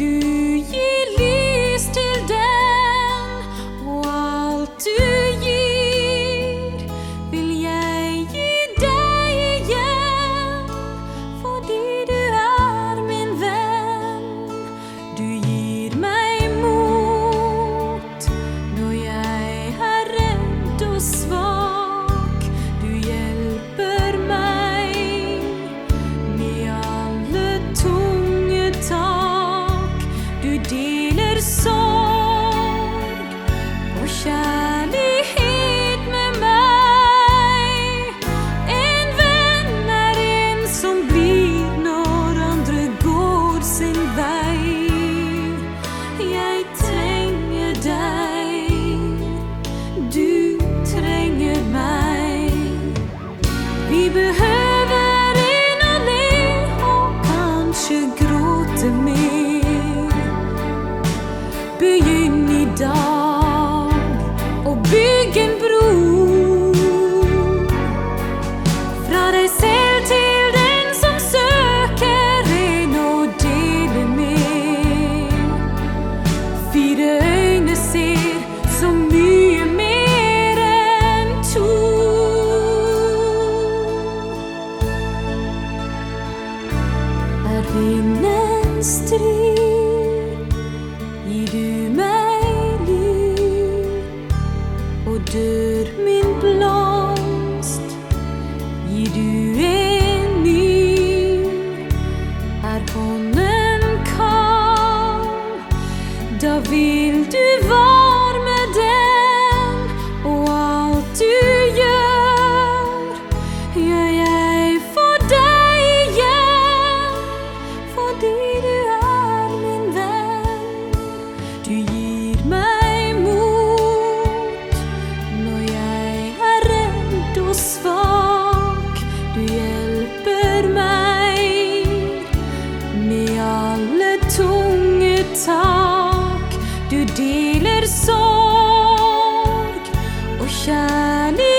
绿荫。kjærlighet med meg. En venn er en som blir når andre går sin vei. Jeg trenger deg, du trenger meg. Vi behøver en allé og kanskje gråte mer. Begynn i dag. himmens strid gir du meg liv. Og dør min blomst, gir du en ny. Er hånden kald, da vil du være takk. Du deler sorg og kjærlighet.